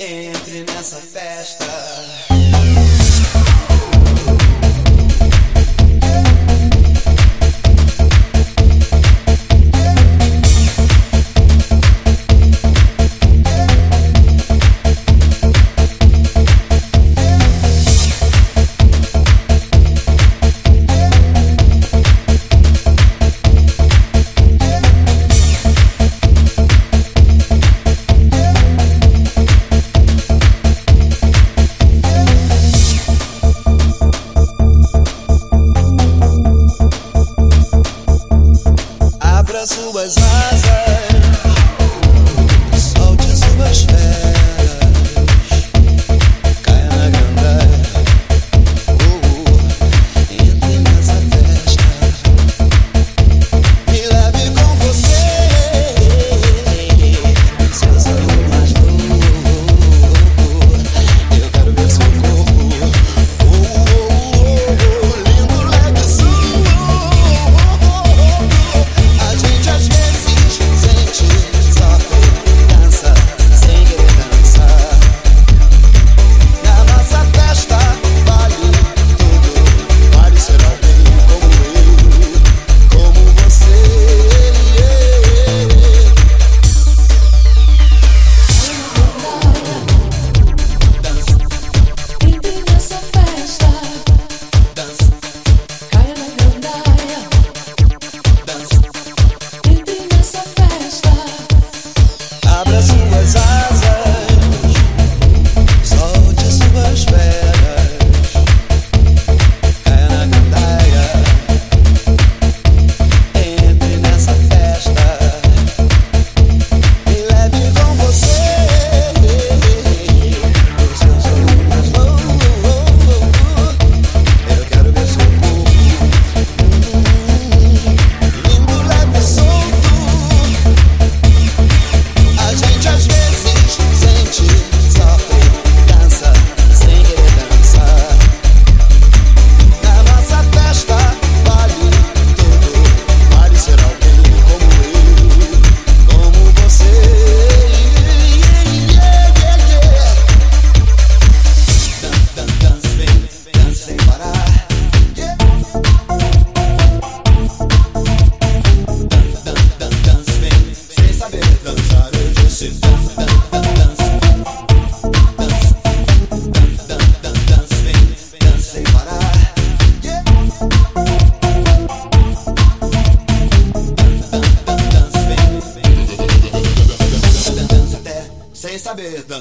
Entre nessa festa. was high.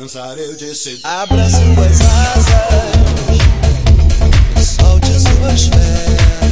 dançar, eu disse: Abra suas asas, solte suas pernas.